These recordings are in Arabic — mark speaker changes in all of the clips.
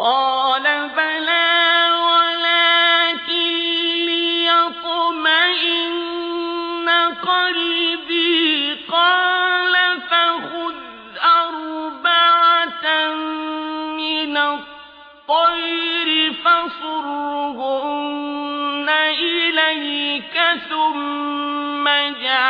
Speaker 1: قال ولكن ليطمئن قال فخذ أربعة من الطير فصرهن إليك ثم اجعل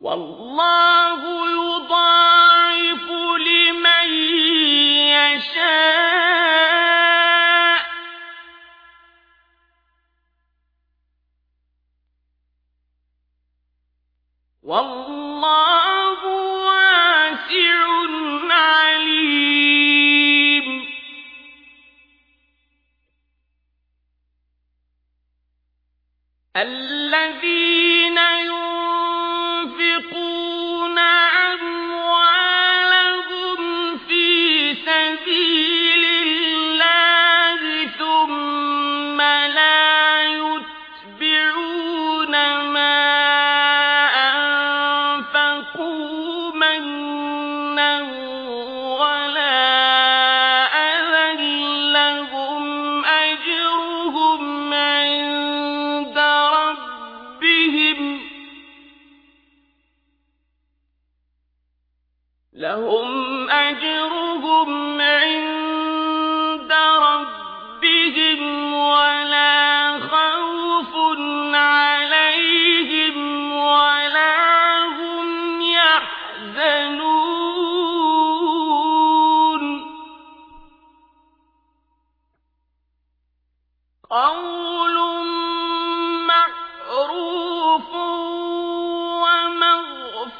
Speaker 1: والله يضاعف لمن يشاء.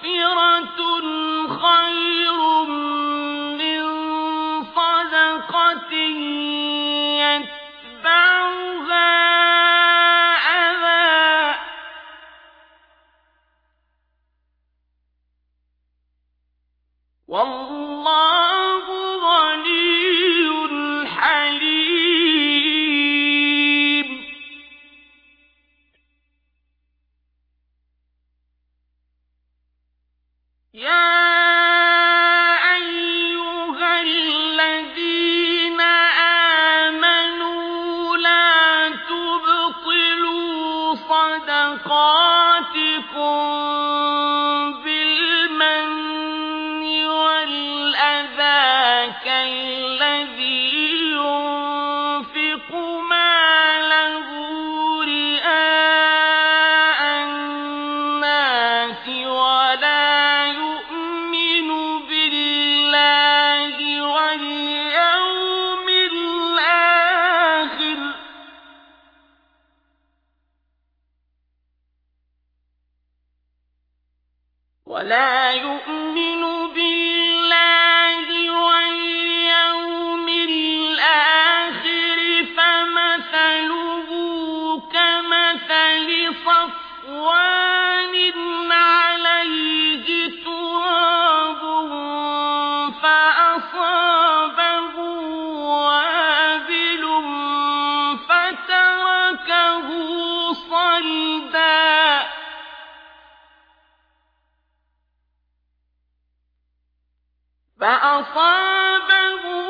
Speaker 1: ومغفرة صدقاتكم ولا يؤمن فأصابه